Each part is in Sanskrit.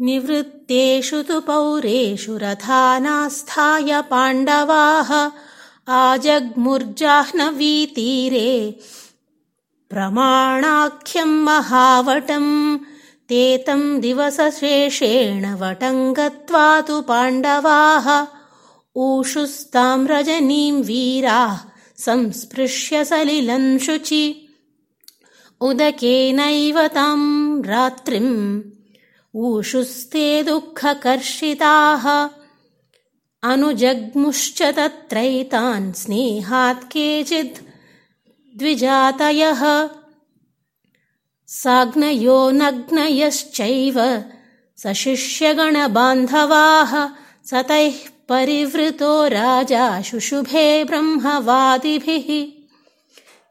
निवृत्तेषु तु पौरेषु रथानास्थाय पाण्डवाः आजग्मुर्जाह्नवीतीरे प्रमाणाख्यम् महावटम् ते तम् दिवसशेषेण वटम् गत्वा तु पाण्डवाः ऊषुस्ताम् रजनीम् वीराः संस्पृश्य सलिलम् शुचि। उदकेनैव ताम् रात्रिम् ऊषुस्ते दुःखकर्षिताः। अनुजग्मुश्च तत्रैतान् स्नेहात् केचिद् द्विजातयः। साग्नयो नग्नयश्चैव सशिष्यगणबान्धवाः। सतैः परिवृतो राजा शुशुभे ब्रह्मवादिभिः।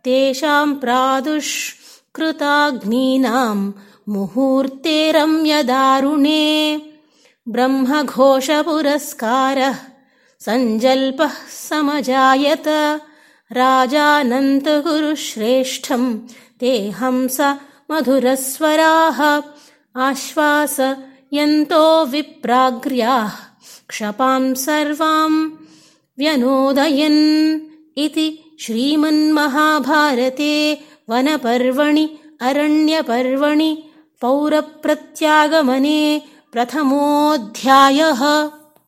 तेषाम् प्रादुष्कृताग्नीनाम् मुहूर्ते रम्यदारुणे ब्रह्मघोषपुरस्कारः सञ्जल्पः समजायत राजानन्तगुरुश्रेष्ठम् ते हंस मधुरस्वराः आश्वासयन्तो विप्राग्र्याः क्षपाम् सर्वाम् व्यनोदयन् इति श्रीमन्महाभारते वनपर्वणि अरण्यपर्वणि पौरप्रत्यागमने प्रथमोऽध्यायः